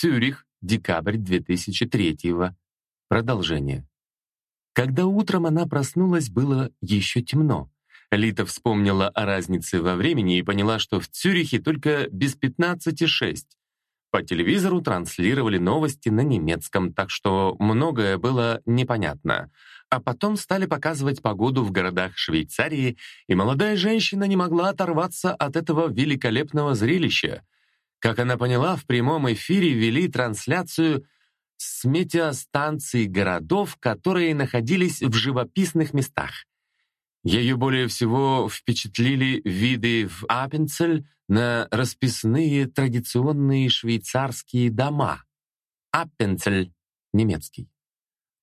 Цюрих, декабрь 2003 Продолжение. Когда утром она проснулась, было еще темно. Лита вспомнила о разнице во времени и поняла, что в Цюрихе только без 15,6. По телевизору транслировали новости на немецком, так что многое было непонятно. А потом стали показывать погоду в городах Швейцарии, и молодая женщина не могла оторваться от этого великолепного зрелища. Как она поняла, в прямом эфире вели трансляцию с метеостанций городов, которые находились в живописных местах. Ее более всего впечатлили виды в Аппенцель на расписные традиционные швейцарские дома. Аппенцель — немецкий.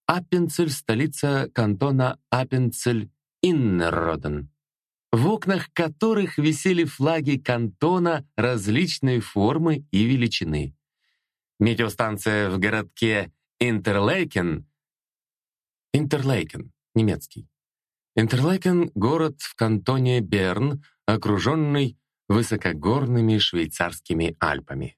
Аппенцель — столица кантона Аппенцель-Иннерроден, в окнах которых висели флаги кантона различной формы и величины. Метеостанция в городке Интерлейкен, Интерлейкен, немецкий, Интерлакен — город в кантоне Берн, окруженный высокогорными швейцарскими Альпами.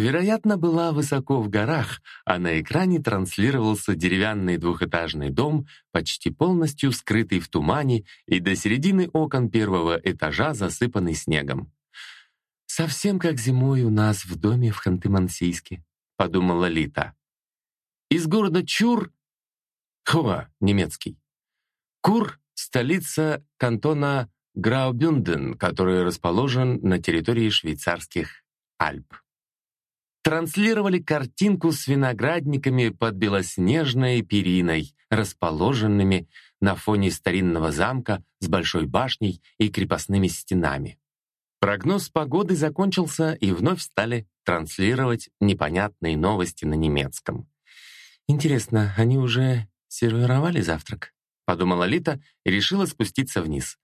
Вероятно, была высоко в горах, а на экране транслировался деревянный двухэтажный дом, почти полностью скрытый в тумане и до середины окон первого этажа засыпанный снегом. «Совсем как зимой у нас в доме в Ханты-Мансийске», — подумала Лита. Из города Чур, Хуа, немецкий, Кур — столица кантона Граубюнден, который расположен на территории швейцарских Альп. Транслировали картинку с виноградниками под белоснежной периной, расположенными на фоне старинного замка с большой башней и крепостными стенами. Прогноз погоды закончился, и вновь стали транслировать непонятные новости на немецком. Интересно, они уже сервировали завтрак? подумала Лита и решила спуститься вниз.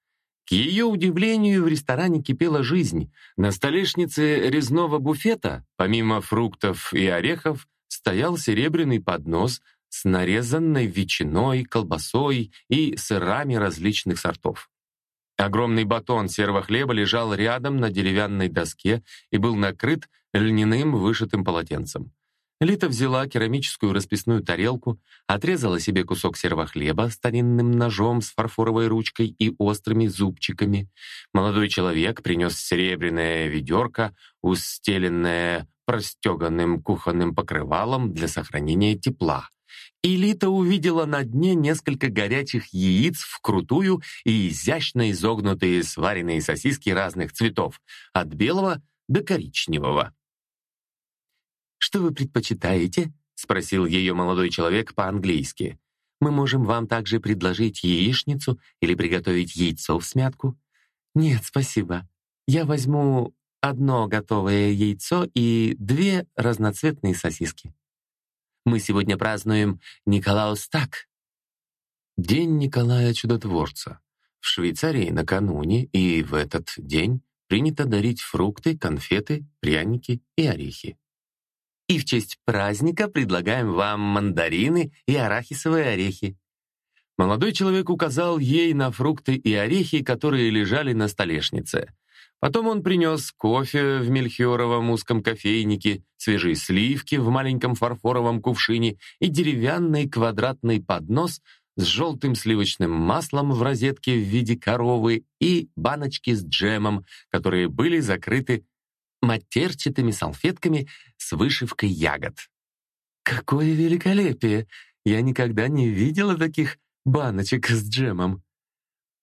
К ее удивлению, в ресторане кипела жизнь. На столешнице резного буфета, помимо фруктов и орехов, стоял серебряный поднос с нарезанной ветчиной, колбасой и сырами различных сортов. Огромный батон серого хлеба лежал рядом на деревянной доске и был накрыт льняным вышитым полотенцем. Лита взяла керамическую расписную тарелку, отрезала себе кусок серого хлеба старинным ножом с фарфоровой ручкой и острыми зубчиками. Молодой человек принес серебряное ведерко, устеленное простеганным кухонным покрывалом для сохранения тепла. И Лита увидела на дне несколько горячих яиц вкрутую и изящно изогнутые сваренные сосиски разных цветов, от белого до коричневого. «Что вы предпочитаете?» — спросил ее молодой человек по-английски. «Мы можем вам также предложить яичницу или приготовить яйцо в смятку». «Нет, спасибо. Я возьму одно готовое яйцо и две разноцветные сосиски. Мы сегодня празднуем Николаустак». День Николая Чудотворца. В Швейцарии накануне и в этот день принято дарить фрукты, конфеты, пряники и орехи. И в честь праздника предлагаем вам мандарины и арахисовые орехи». Молодой человек указал ей на фрукты и орехи, которые лежали на столешнице. Потом он принес кофе в мельхиоровом узком кофейнике, свежие сливки в маленьком фарфоровом кувшине и деревянный квадратный поднос с желтым сливочным маслом в розетке в виде коровы и баночки с джемом, которые были закрыты матерчатыми салфетками с вышивкой ягод. «Какое великолепие! Я никогда не видела таких баночек с джемом!»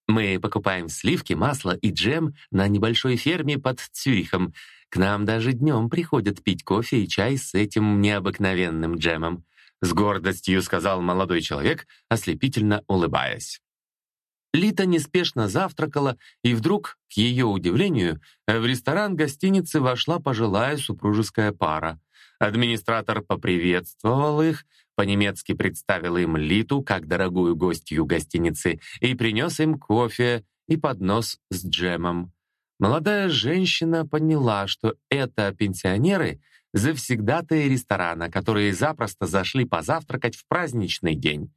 Мы покупаем сливки, масло и джем на небольшой ферме под Цюрихом. К нам даже днем приходят пить кофе и чай с этим необыкновенным джемом. С гордостью сказал молодой человек, ослепительно улыбаясь. Лита неспешно завтракала, и вдруг, к ее удивлению, в ресторан гостиницы вошла пожилая супружеская пара. Администратор поприветствовал их, по-немецки представил им Литу как дорогую гостью гостиницы и принес им кофе и поднос с джемом. Молодая женщина поняла, что это пенсионеры — завсегдатые ресторана, которые запросто зашли позавтракать в праздничный день.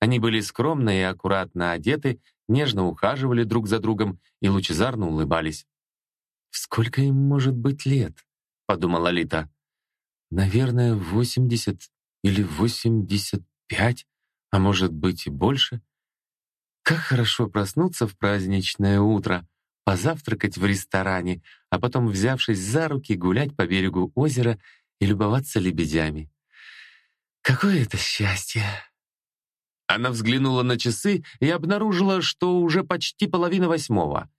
Они были скромно и аккуратно одеты, нежно ухаживали друг за другом и лучезарно улыбались. «Сколько им может быть лет?» — подумала Лита. Наверное, 80 или 85, а может быть и больше. Как хорошо проснуться в праздничное утро, позавтракать в ресторане, а потом, взявшись за руки, гулять по берегу озера и любоваться лебедями. Какое это счастье! Она взглянула на часы и обнаружила, что уже почти половина восьмого.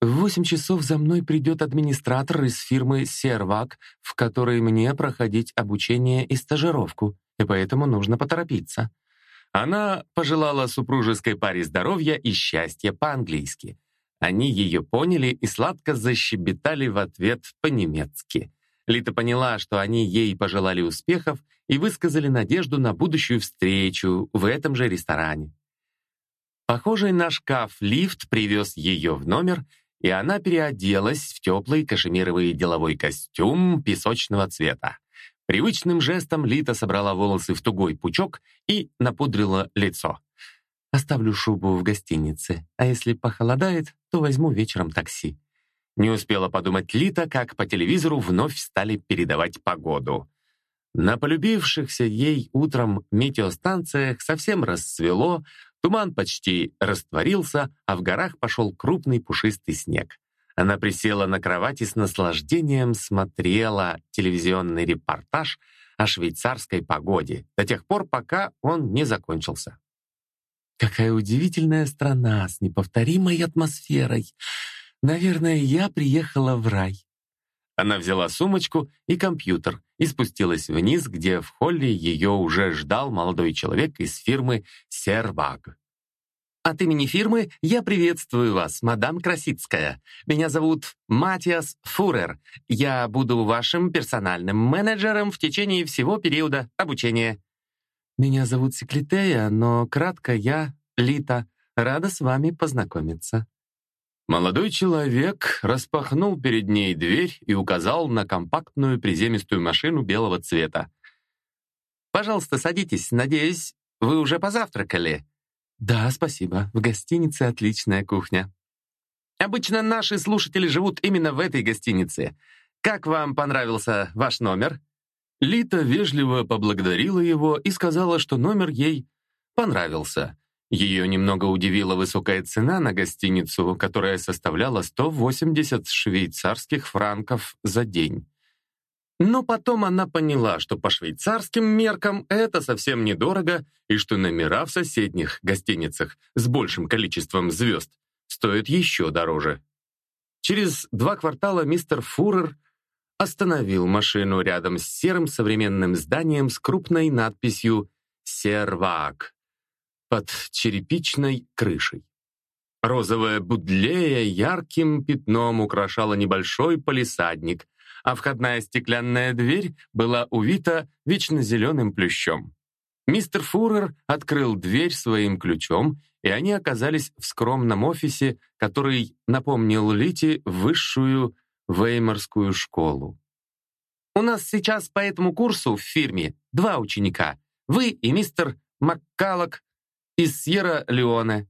В восемь часов за мной придет администратор из фирмы «Сервак», в которой мне проходить обучение и стажировку, и поэтому нужно поторопиться. Она пожелала супружеской паре здоровья и счастья по-английски. Они ее поняли и сладко защебетали в ответ по-немецки. Лита поняла, что они ей пожелали успехов и высказали надежду на будущую встречу в этом же ресторане. Похожий на шкаф лифт привез ее в номер, и она переоделась в теплый кашемировый деловой костюм песочного цвета. Привычным жестом Лита собрала волосы в тугой пучок и напудрила лицо. «Оставлю шубу в гостинице, а если похолодает, то возьму вечером такси». Не успела подумать Лита, как по телевизору вновь стали передавать погоду. На полюбившихся ей утром метеостанциях совсем расцвело, туман почти растворился, а в горах пошел крупный пушистый снег. Она присела на кровати с наслаждением смотрела телевизионный репортаж о швейцарской погоде до тех пор, пока он не закончился. «Какая удивительная страна с неповторимой атмосферой! Наверное, я приехала в рай!» Она взяла сумочку и компьютер и спустилась вниз, где в холле ее уже ждал молодой человек из фирмы «Серваг». От имени фирмы я приветствую вас, мадам Красицкая. Меня зовут Матиас Фурер. Я буду вашим персональным менеджером в течение всего периода обучения. Меня зовут Секлитея, но кратко я Лита. Рада с вами познакомиться. Молодой человек распахнул перед ней дверь и указал на компактную приземистую машину белого цвета. «Пожалуйста, садитесь. Надеюсь, вы уже позавтракали?» «Да, спасибо. В гостинице отличная кухня». «Обычно наши слушатели живут именно в этой гостинице. Как вам понравился ваш номер?» Лита вежливо поблагодарила его и сказала, что номер ей понравился. Ее немного удивила высокая цена на гостиницу, которая составляла 180 швейцарских франков за день. Но потом она поняла, что по швейцарским меркам это совсем недорого и что номера в соседних гостиницах с большим количеством звезд стоят еще дороже. Через два квартала мистер Фурер остановил машину рядом с серым современным зданием с крупной надписью «Сервак» под черепичной крышей. Розовая будлея ярким пятном украшала небольшой полисадник, а входная стеклянная дверь была увита вечно зеленым плющом. Мистер Фурер открыл дверь своим ключом, и они оказались в скромном офисе, который напомнил Лите высшую Веймарскую школу. «У нас сейчас по этому курсу в фирме два ученика. Вы и мистер Маккалок из Сьерра-Леоне».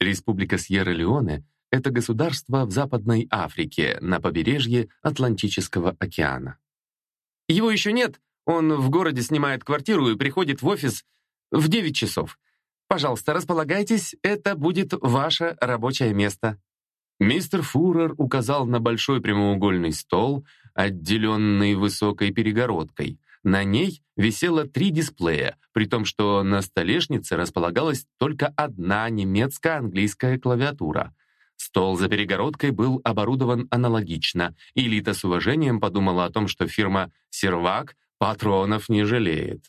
Республика Сьерра-Леоне это государство в Западной Африке, на побережье Атлантического океана. Его еще нет, он в городе снимает квартиру и приходит в офис в 9 часов. Пожалуйста, располагайтесь, это будет ваше рабочее место. Мистер Фурер указал на большой прямоугольный стол, отделенный высокой перегородкой. На ней висело три дисплея, при том, что на столешнице располагалась только одна немецко-английская клавиатура — Стол за перегородкой был оборудован аналогично, и Лита с уважением подумала о том, что фирма «Сервак» патронов не жалеет.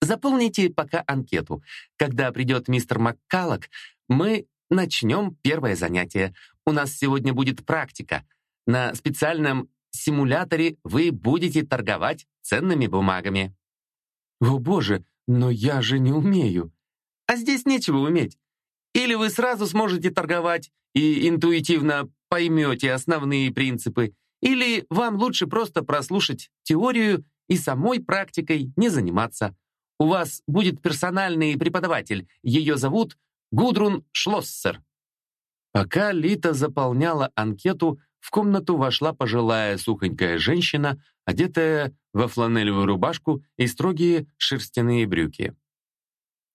«Заполните пока анкету. Когда придет мистер Маккалок, мы начнем первое занятие. У нас сегодня будет практика. На специальном симуляторе вы будете торговать ценными бумагами». «О боже, но я же не умею». «А здесь нечего уметь. Или вы сразу сможете торговать и интуитивно поймете основные принципы, или вам лучше просто прослушать теорию и самой практикой не заниматься. У вас будет персональный преподаватель, ее зовут Гудрун Шлоссер. Пока Лита заполняла анкету, в комнату вошла пожилая сухонькая женщина, одетая во фланелевую рубашку и строгие шерстяные брюки.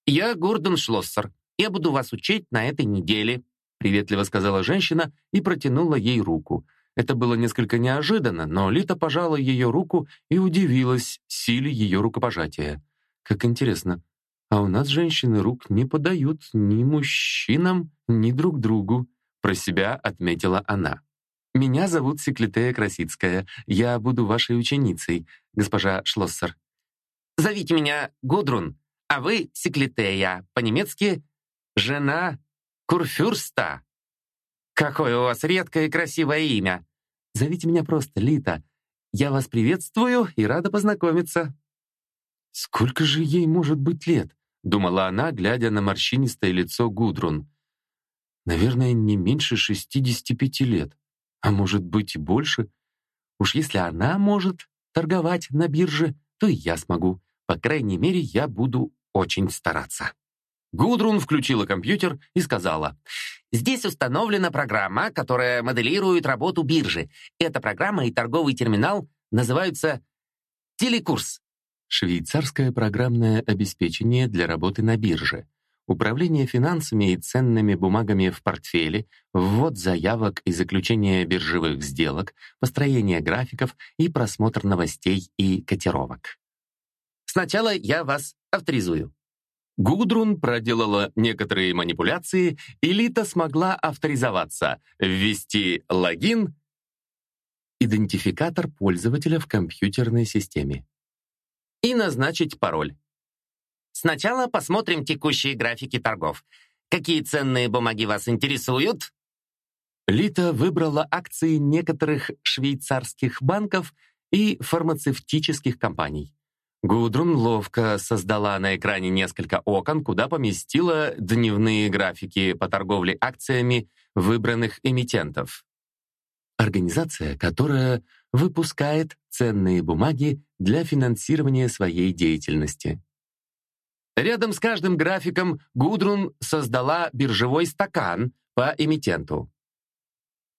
«Я Гордон Шлоссер. Я буду вас учить на этой неделе», приветливо сказала женщина и протянула ей руку. Это было несколько неожиданно, но Лита пожала ее руку и удивилась силе ее рукопожатия. Как интересно, а у нас женщины рук не подают ни мужчинам, ни друг другу, про себя отметила она. «Меня зовут Секлитея Красицкая. Я буду вашей ученицей, госпожа Шлоссер». «Зовите меня Гудрун, а вы Секлитея, по-немецки «жена Курфюрста». Какое у вас редкое и красивое имя. Зовите меня просто Лита. Я вас приветствую и рада познакомиться». «Сколько же ей может быть лет?» — думала она, глядя на морщинистое лицо Гудрун. «Наверное, не меньше 65 лет а может быть и больше. Уж если она может торговать на бирже, то и я смогу. По крайней мере, я буду очень стараться. Гудрун включила компьютер и сказала, «Здесь установлена программа, которая моделирует работу биржи. Эта программа и торговый терминал называются «Телекурс». Швейцарское программное обеспечение для работы на бирже управление финансами и ценными бумагами в портфеле, ввод заявок и заключение биржевых сделок, построение графиков и просмотр новостей и котировок. Сначала я вас авторизую. Гудрун проделала некоторые манипуляции, и Лита смогла авторизоваться, ввести логин, идентификатор пользователя в компьютерной системе и назначить пароль. Сначала посмотрим текущие графики торгов. Какие ценные бумаги вас интересуют?» Лита выбрала акции некоторых швейцарских банков и фармацевтических компаний. Гудрун ловко создала на экране несколько окон, куда поместила дневные графики по торговле акциями выбранных эмитентов. Организация, которая выпускает ценные бумаги для финансирования своей деятельности. Рядом с каждым графиком Гудрун создала биржевой стакан по эмитенту.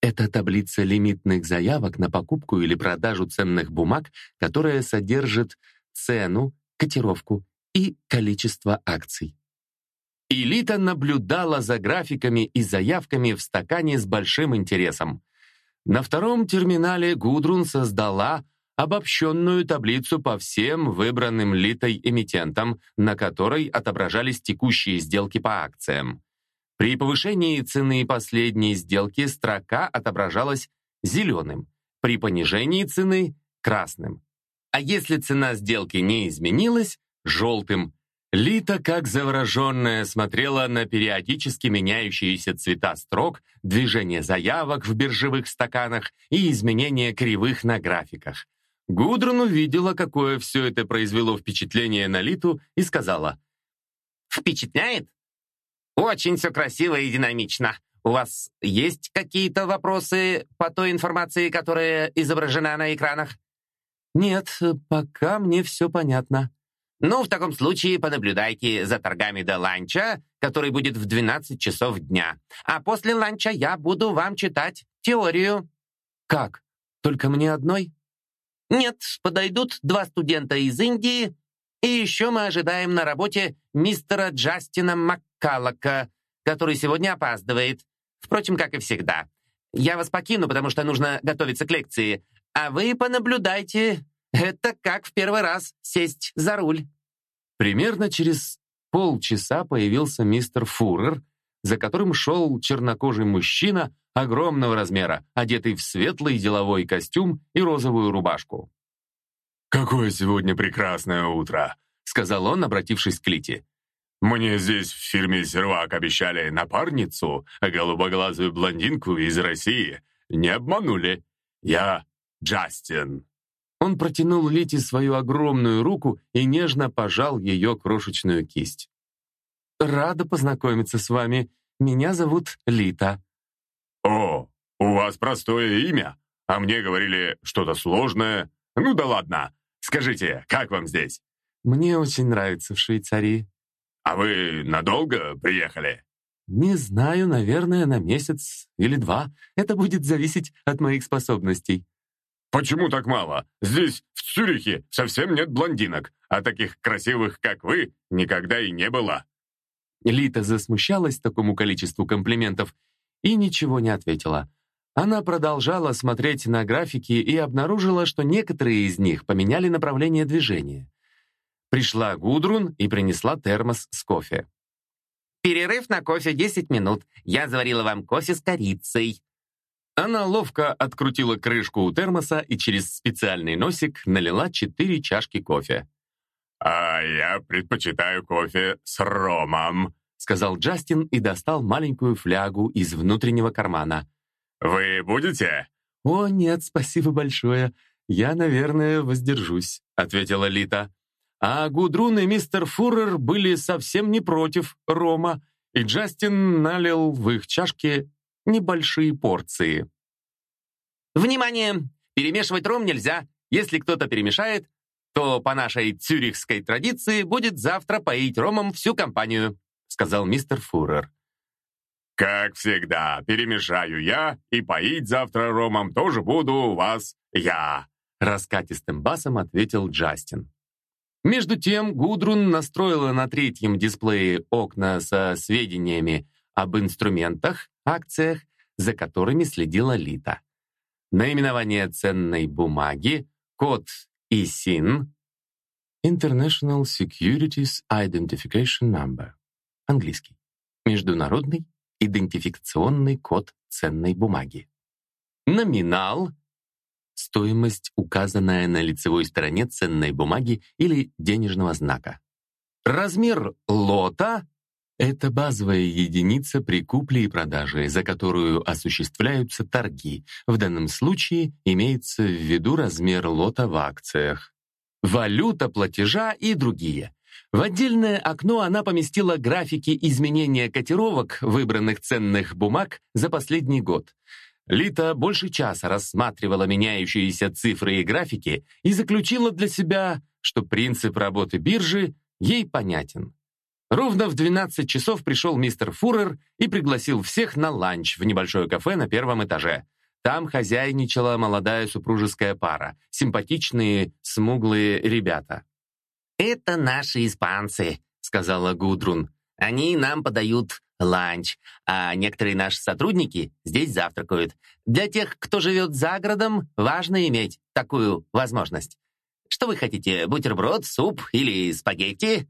Это таблица лимитных заявок на покупку или продажу ценных бумаг, которая содержит цену, котировку и количество акций. Элита наблюдала за графиками и заявками в стакане с большим интересом. На втором терминале Гудрун создала обобщенную таблицу по всем выбранным литой эмитентам, на которой отображались текущие сделки по акциям. При повышении цены последней сделки строка отображалась зеленым, при понижении цены — красным. А если цена сделки не изменилась — желтым. Лита, как завороженная, смотрела на периодически меняющиеся цвета строк, движение заявок в биржевых стаканах и изменение кривых на графиках. Гудрун увидела, какое все это произвело впечатление на Литу, и сказала. «Впечатляет? Очень все красиво и динамично. У вас есть какие-то вопросы по той информации, которая изображена на экранах?» «Нет, пока мне все понятно». «Ну, в таком случае понаблюдайте за торгами до ланча, который будет в 12 часов дня. А после ланча я буду вам читать теорию». «Как? Только мне одной?» Нет, подойдут два студента из Индии, и еще мы ожидаем на работе мистера Джастина Маккаллока, который сегодня опаздывает. Впрочем, как и всегда. Я вас покину, потому что нужно готовиться к лекции. А вы понаблюдайте. Это как в первый раз сесть за руль. Примерно через полчаса появился мистер Фурер, за которым шел чернокожий мужчина огромного размера, одетый в светлый деловой костюм и розовую рубашку. «Какое сегодня прекрасное утро!» — сказал он, обратившись к Лите. «Мне здесь в фирме «Сервак» обещали напарницу, голубоглазую блондинку из России. Не обманули. Я Джастин». Он протянул Лите свою огромную руку и нежно пожал ее крошечную кисть. «Рада познакомиться с вами. Меня зовут Лита». «О, у вас простое имя, а мне говорили что-то сложное. Ну да ладно. Скажите, как вам здесь?» «Мне очень нравится в Швейцарии». «А вы надолго приехали?» не знаю, наверное, на месяц или два. Это будет зависеть от моих способностей». «Почему так мало? Здесь, в Цюрихе, совсем нет блондинок, а таких красивых, как вы, никогда и не было». Лита засмущалась такому количеству комплиментов и ничего не ответила. Она продолжала смотреть на графики и обнаружила, что некоторые из них поменяли направление движения. Пришла Гудрун и принесла термос с кофе. «Перерыв на кофе 10 минут. Я заварила вам кофе с корицей». Она ловко открутила крышку у термоса и через специальный носик налила четыре чашки кофе. «А я предпочитаю кофе с ромом», сказал Джастин и достал маленькую флягу из внутреннего кармана. «Вы будете?» «О, нет, спасибо большое. Я, наверное, воздержусь», — ответила Лита. А Гудрун и мистер Фуррер были совсем не против рома, и Джастин налил в их чашки небольшие порции. «Внимание! Перемешивать ром нельзя. Если кто-то перемешает, то по нашей цюрихской традиции будет завтра поить ромом всю компанию», сказал мистер Фуррер. «Как всегда, перемешаю я, и поить завтра ромом тоже буду у вас я», раскатистым басом ответил Джастин. Между тем Гудрун настроила на третьем дисплее окна со сведениями об инструментах, акциях, за которыми следила Лита. Наименование ценной бумаги, код ISIN, International Securities Identification Number, английский, международный идентификационный код ценной бумаги. Номинал стоимость, указанная на лицевой стороне ценной бумаги или денежного знака. Размер лота — это базовая единица при купле и продаже, за которую осуществляются торги. В данном случае имеется в виду размер лота в акциях. Валюта платежа и другие. В отдельное окно она поместила графики изменения котировок выбранных ценных бумаг за последний год. Лита больше часа рассматривала меняющиеся цифры и графики и заключила для себя, что принцип работы биржи ей понятен. Ровно в 12 часов пришел мистер Фурер и пригласил всех на ланч в небольшое кафе на первом этаже. Там хозяйничала молодая супружеская пара, симпатичные, смуглые ребята. «Это наши испанцы», — сказала Гудрун. «Они нам подают ланч, а некоторые наши сотрудники здесь завтракают. Для тех, кто живет за городом, важно иметь такую возможность. Что вы хотите, бутерброд, суп или спагетти?»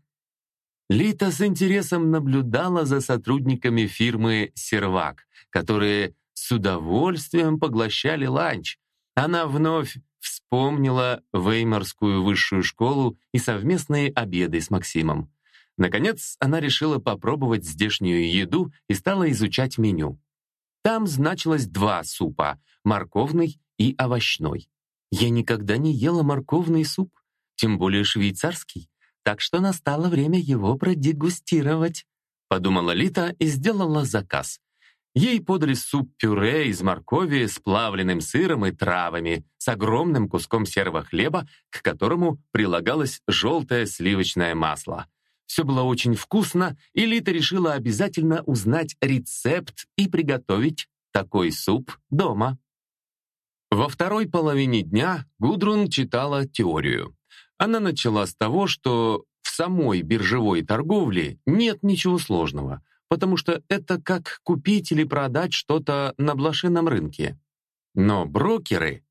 Лита с интересом наблюдала за сотрудниками фирмы «Сервак», которые с удовольствием поглощали ланч. Она вновь вспомнила Веймарскую высшую школу и совместные обеды с Максимом. Наконец, она решила попробовать здешнюю еду и стала изучать меню. Там значилось два супа — морковный и овощной. Я никогда не ела морковный суп, тем более швейцарский, так что настало время его продегустировать, подумала Лита и сделала заказ. Ей подали суп-пюре из моркови с плавленным сыром и травами, с огромным куском серого хлеба, к которому прилагалось желтое сливочное масло — все было очень вкусно, и Лита решила обязательно узнать рецепт и приготовить такой суп дома. Во второй половине дня Гудрун читала теорию. Она начала с того, что в самой биржевой торговле нет ничего сложного, потому что это как купить или продать что-то на блошином рынке. Но брокеры...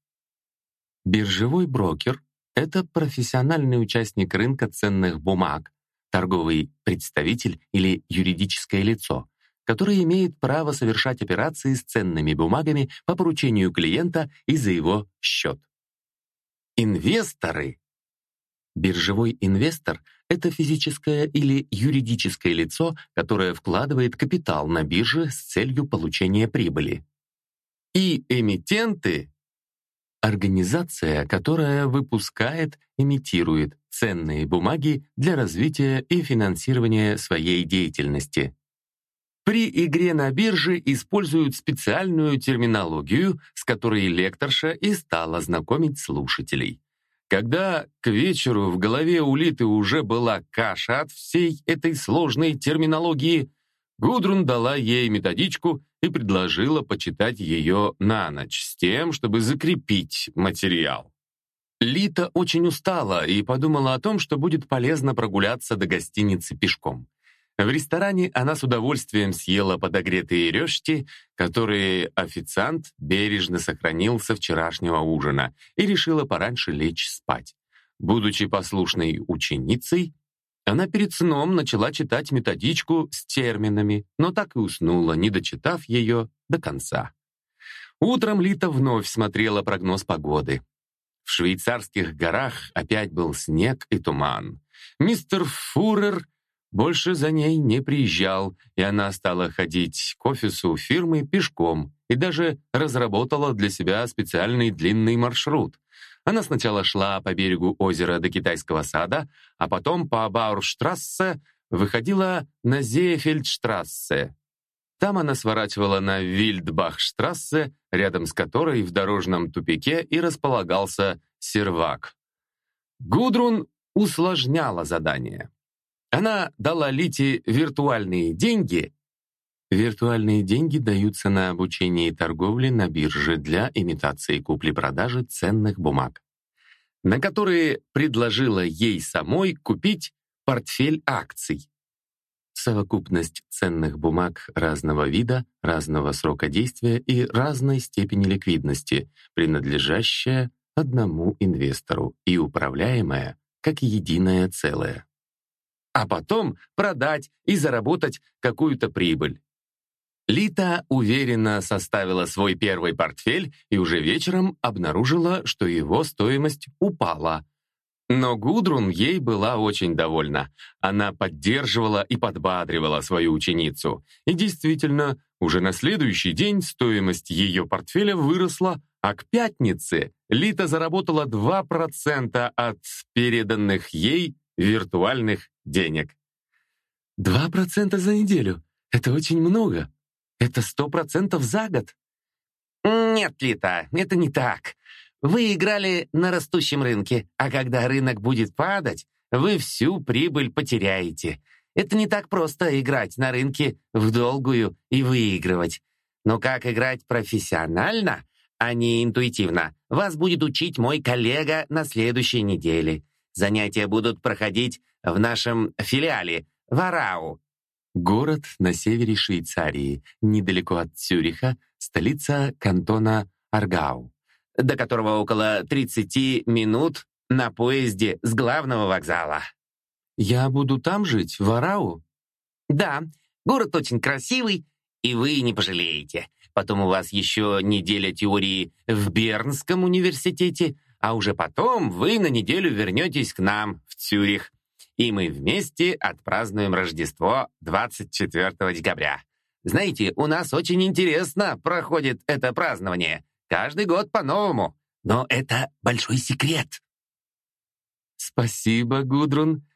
Биржевой брокер — это профессиональный участник рынка ценных бумаг, торговый представитель или юридическое лицо, которое имеет право совершать операции с ценными бумагами по поручению клиента и за его счет. Инвесторы. Биржевой инвестор — это физическое или юридическое лицо, которое вкладывает капитал на бирже с целью получения прибыли. И эмитенты Организация, которая выпускает, имитирует ценные бумаги для развития и финансирования своей деятельности. При игре на бирже используют специальную терминологию, с которой лекторша и стала знакомить слушателей. Когда к вечеру в голове у Литы уже была каша от всей этой сложной терминологии, Гудрун дала ей методичку и предложила почитать ее на ночь с тем, чтобы закрепить материал. Лита очень устала и подумала о том, что будет полезно прогуляться до гостиницы пешком. В ресторане она с удовольствием съела подогретые рёшти, которые официант бережно сохранил со вчерашнего ужина, и решила пораньше лечь спать. Будучи послушной ученицей, она перед сном начала читать методичку с терминами, но так и уснула, не дочитав ее до конца. Утром Лита вновь смотрела прогноз погоды. В швейцарских горах опять был снег и туман. Мистер Фурер больше за ней не приезжал, и она стала ходить к офису фирмы пешком и даже разработала для себя специальный длинный маршрут. Она сначала шла по берегу озера до Китайского сада, а потом по Баурштрассе выходила на Зеефельдштрассе. Там она сворачивала на Вильдбахштрассе, рядом с которой в дорожном тупике и располагался сервак. Гудрун усложняла задание. Она дала Лите виртуальные деньги. Виртуальные деньги даются на обучение и торговле на бирже для имитации купли-продажи ценных бумаг, на которые предложила ей самой купить портфель акций. Совокупность ценных бумаг разного вида, разного срока действия и разной степени ликвидности, принадлежащая одному инвестору и управляемая как единое целое а потом продать и заработать какую-то прибыль. Лита уверенно составила свой первый портфель и уже вечером обнаружила, что его стоимость упала. Но Гудрун ей была очень довольна. Она поддерживала и подбадривала свою ученицу. И действительно, уже на следующий день стоимость ее портфеля выросла, а к пятнице Лита заработала 2% от переданных ей виртуальных денег. Два процента за неделю. Это очень много. Это сто процентов за год. Нет, Лита, это не так. Вы играли на растущем рынке, а когда рынок будет падать, вы всю прибыль потеряете. Это не так просто играть на рынке в долгую и выигрывать. Но как играть профессионально, а не интуитивно, вас будет учить мой коллега на следующей неделе. Занятия будут проходить в нашем филиале, Варау. Город на севере Швейцарии, недалеко от Цюриха, столица кантона Аргау, до которого около 30 минут на поезде с главного вокзала. Я буду там жить, в Арау? Да, город очень красивый, и вы не пожалеете. Потом у вас еще неделя теории в Бернском университете, а уже потом вы на неделю вернетесь к нам в Цюрих и мы вместе отпразднуем Рождество 24 декабря. Знаете, у нас очень интересно проходит это празднование. Каждый год по-новому. Но это большой секрет. Спасибо, Гудрун.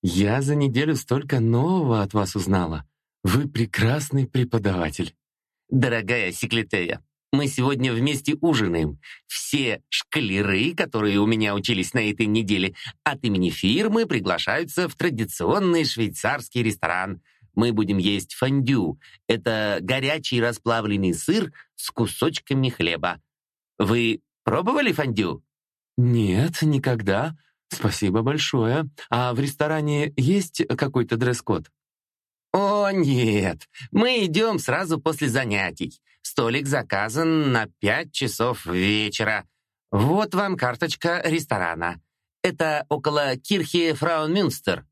Я за неделю столько нового от вас узнала. Вы прекрасный преподаватель. Дорогая Секлитея, мы сегодня вместе ужинаем. Все шкалеры, которые у меня учились на этой неделе, от имени фирмы приглашаются в традиционный швейцарский ресторан. Мы будем есть фондю. Это горячий расплавленный сыр с кусочками хлеба. Вы пробовали фондю? Нет, никогда. Спасибо большое. А в ресторане есть какой-то дресс-код? «О, нет, мы идем сразу после занятий. Столик заказан на пять часов вечера. Вот вам карточка ресторана. Это около кирхи Фраумюнстер».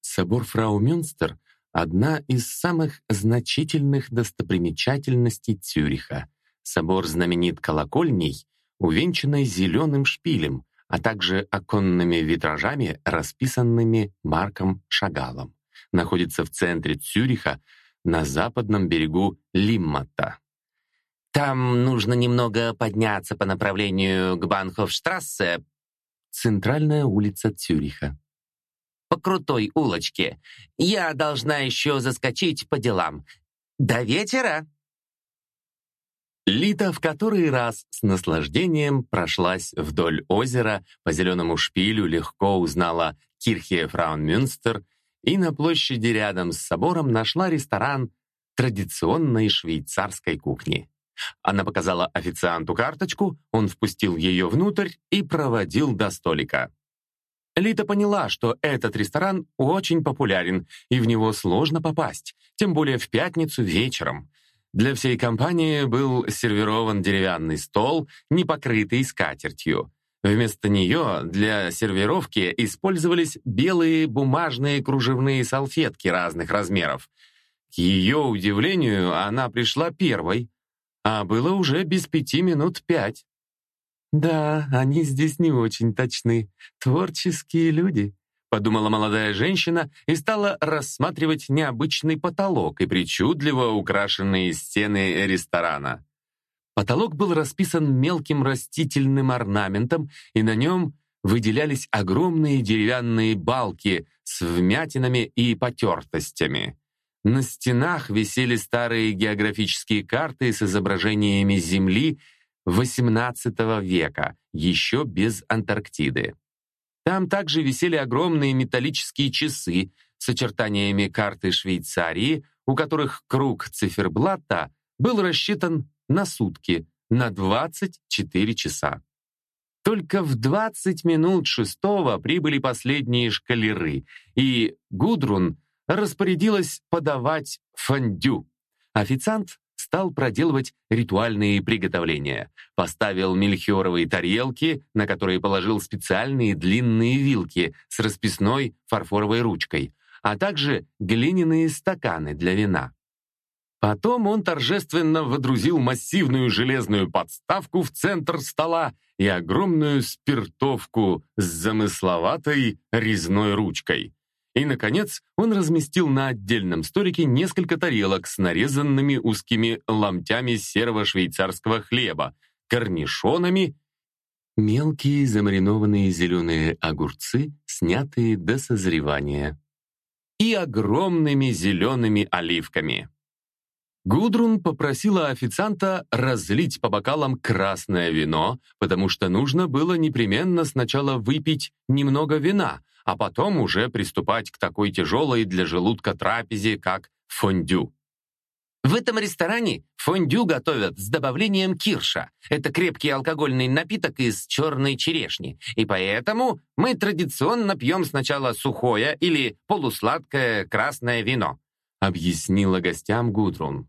Собор Фраумюнстер — одна из самых значительных достопримечательностей Цюриха. Собор знаменит колокольней, увенчанной зеленым шпилем, а также оконными витражами, расписанными Марком Шагалом находится в центре Цюриха на западном берегу Лиммата. Там нужно немного подняться по направлению к Банхофштрассе. Центральная улица Цюриха. По крутой улочке. Я должна еще заскочить по делам. До вечера. Лита в который раз с наслаждением прошлась вдоль озера, по зеленому шпилю легко узнала Кирхе Фраунмюнстер и на площади рядом с собором нашла ресторан традиционной швейцарской кухни. Она показала официанту карточку, он впустил ее внутрь и проводил до столика. Лита поняла, что этот ресторан очень популярен, и в него сложно попасть, тем более в пятницу вечером. Для всей компании был сервирован деревянный стол, не покрытый скатертью. Вместо нее для сервировки использовались белые бумажные кружевные салфетки разных размеров. К ее удивлению, она пришла первой, а было уже без пяти минут пять. «Да, они здесь не очень точны. Творческие люди», — подумала молодая женщина и стала рассматривать необычный потолок и причудливо украшенные стены ресторана. Потолок был расписан мелким растительным орнаментом, и на нем выделялись огромные деревянные балки с вмятинами и потертостями. На стенах висели старые географические карты с изображениями Земли XVIII века, еще без Антарктиды. Там также висели огромные металлические часы с очертаниями карты Швейцарии, у которых круг циферблата был рассчитан на сутки, на 24 часа. Только в 20 минут шестого прибыли последние шкалеры, и Гудрун распорядилась подавать фондю. Официант стал проделывать ритуальные приготовления. Поставил мельхиоровые тарелки, на которые положил специальные длинные вилки с расписной фарфоровой ручкой, а также глиняные стаканы для вина. Потом он торжественно водрузил массивную железную подставку в центр стола и огромную спиртовку с замысловатой резной ручкой. И, наконец, он разместил на отдельном столике несколько тарелок с нарезанными узкими ломтями серого швейцарского хлеба, корнишонами, мелкие замаринованные зеленые огурцы, снятые до созревания, и огромными зелеными оливками. Гудрун попросила официанта разлить по бокалам красное вино, потому что нужно было непременно сначала выпить немного вина, а потом уже приступать к такой тяжелой для желудка трапезе, как фондю. В этом ресторане фондю готовят с добавлением кирша. Это крепкий алкогольный напиток из черной черешни. И поэтому мы традиционно пьем сначала сухое или полусладкое красное вино, объяснила гостям Гудрун.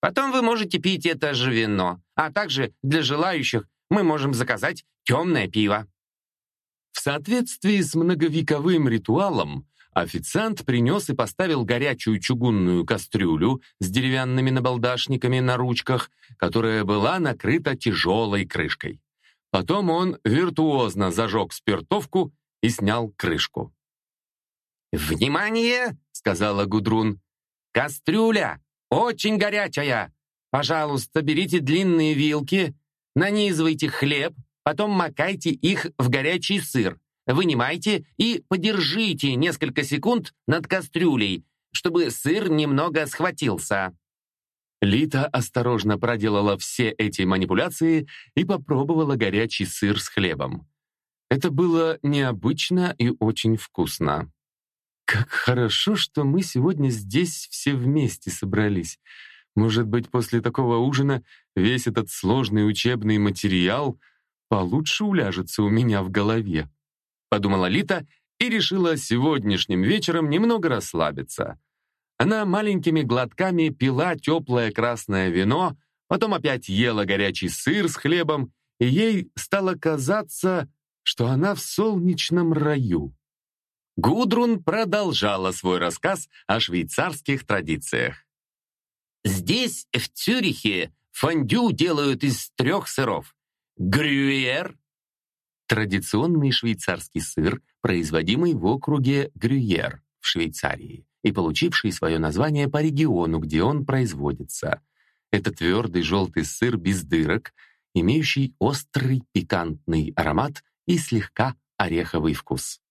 Потом вы можете пить это же вино, а также для желающих мы можем заказать темное пиво. В соответствии с многовековым ритуалом, официант принес и поставил горячую чугунную кастрюлю с деревянными набалдашниками на ручках, которая была накрыта тяжелой крышкой. Потом он виртуозно зажег спиртовку и снял крышку. «Внимание!» — сказала Гудрун. «Кастрюля очень горячая. Пожалуйста, берите длинные вилки, нанизывайте хлеб, потом макайте их в горячий сыр, вынимайте и подержите несколько секунд над кастрюлей, чтобы сыр немного схватился». Лита осторожно проделала все эти манипуляции и попробовала горячий сыр с хлебом. Это было необычно и очень вкусно. Как хорошо, что мы сегодня здесь все вместе собрались. Может быть, после такого ужина весь этот сложный учебный материал получше уляжется у меня в голове. Подумала Лита и решила сегодняшним вечером немного расслабиться. Она маленькими глотками пила теплое красное вино, потом опять ела горячий сыр с хлебом, и ей стало казаться, что она в солнечном раю. Гудрун продолжала свой рассказ о швейцарских традициях. Здесь, в Цюрихе, фондю делают из трех сыров. Грюйер – традиционный швейцарский сыр, производимый в округе Грюйер в Швейцарии и получивший свое название по региону, где он производится. Это твердый желтый сыр без дырок, имеющий острый пикантный аромат и слегка ореховый вкус.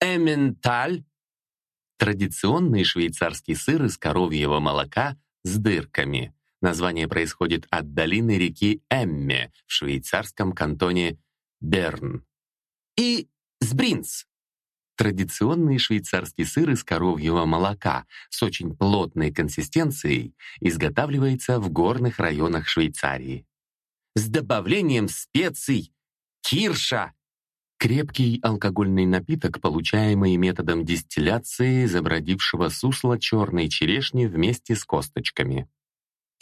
Эмменталь – традиционный швейцарский сыр из коровьего молока с дырками. Название происходит от долины реки Эмме в швейцарском кантоне Берн. И Сбринц Традиционный швейцарский сыр из коровьего молока с очень плотной консистенцией изготавливается в горных районах Швейцарии. С добавлением специй кирша. Крепкий алкогольный напиток, получаемый методом дистилляции забродившего сусла черной черешни вместе с косточками.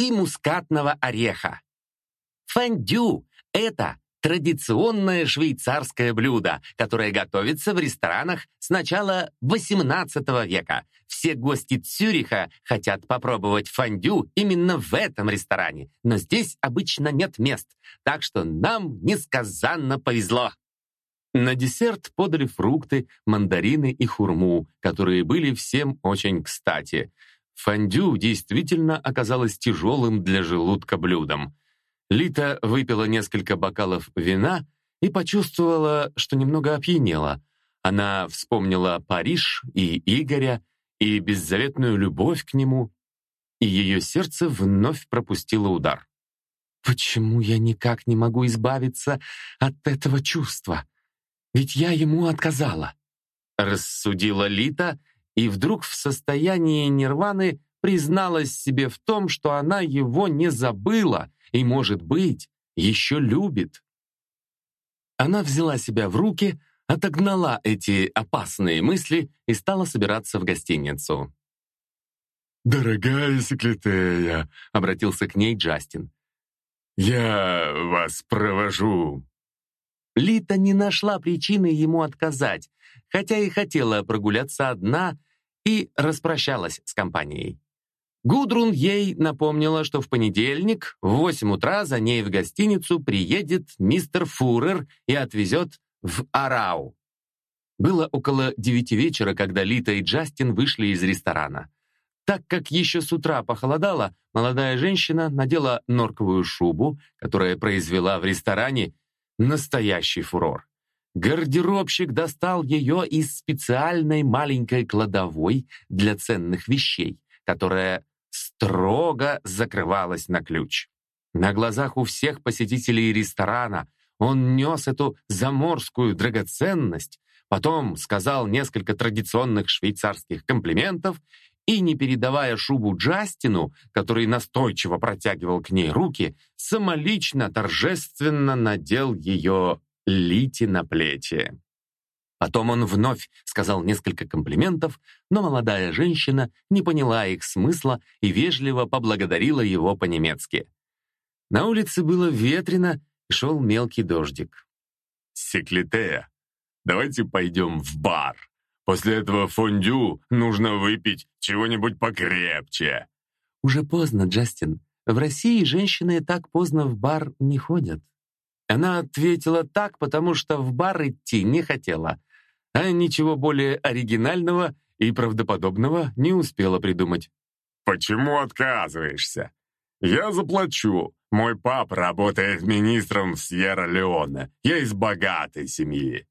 И мускатного ореха. Фондю — это традиционное швейцарское блюдо, которое готовится в ресторанах с начала XVIII века. Все гости Цюриха хотят попробовать фондю именно в этом ресторане, но здесь обычно нет мест, так что нам несказанно повезло. На десерт подали фрукты, мандарины и хурму, которые были всем очень кстати. Фондю действительно оказалось тяжелым для желудка блюдом. Лита выпила несколько бокалов вина и почувствовала, что немного опьянела. Она вспомнила Париж и Игоря, и беззаветную любовь к нему, и ее сердце вновь пропустило удар. «Почему я никак не могу избавиться от этого чувства? Ведь я ему отказала», — рассудила Лита, и вдруг в состоянии нирваны призналась себе в том, что она его не забыла и, может быть, еще любит. Она взяла себя в руки, отогнала эти опасные мысли и стала собираться в гостиницу. «Дорогая Секлитея», — обратился к ней Джастин, «я вас провожу». Лита не нашла причины ему отказать, хотя и хотела прогуляться одна и распрощалась с компанией. Гудрун ей напомнила, что в понедельник в 8 утра за ней в гостиницу приедет мистер Фурер и отвезет в Арау. Было около девяти вечера, когда Лита и Джастин вышли из ресторана. Так как еще с утра похолодало, молодая женщина надела норковую шубу, которая произвела в ресторане настоящий фурор. Гардеробщик достал ее из специальной маленькой кладовой для ценных вещей, которая строго закрывалась на ключ. На глазах у всех посетителей ресторана он нес эту заморскую драгоценность, потом сказал несколько традиционных швейцарских комплиментов и, не передавая шубу Джастину, который настойчиво протягивал к ней руки, самолично торжественно надел ее Лити на плечи. Потом он вновь сказал несколько комплиментов, но молодая женщина не поняла их смысла и вежливо поблагодарила его по-немецки. На улице было ветрено и шел мелкий дождик. «Секлитея, давайте пойдем в бар. После этого фондю нужно выпить чего-нибудь покрепче». «Уже поздно, Джастин. В России женщины так поздно в бар не ходят». Она ответила так, потому что в бар идти не хотела, а ничего более оригинального и правдоподобного не успела придумать. «Почему отказываешься? Я заплачу. Мой пап работает министром в Сьерра-Леоне. Я из богатой семьи».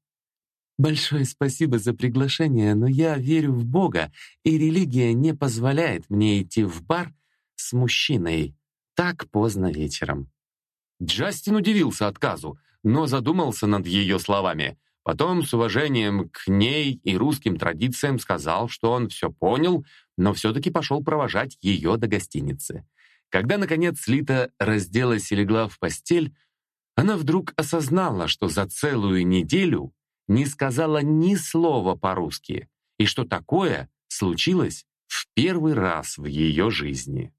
«Большое спасибо за приглашение, но я верю в Бога, и религия не позволяет мне идти в бар с мужчиной так поздно вечером». Джастин удивился отказу, но задумался над ее словами — Потом с уважением к ней и русским традициям сказал, что он все понял, но все-таки пошел провожать ее до гостиницы. Когда, наконец, Лита разделась и легла в постель, она вдруг осознала, что за целую неделю не сказала ни слова по-русски, и что такое случилось в первый раз в ее жизни.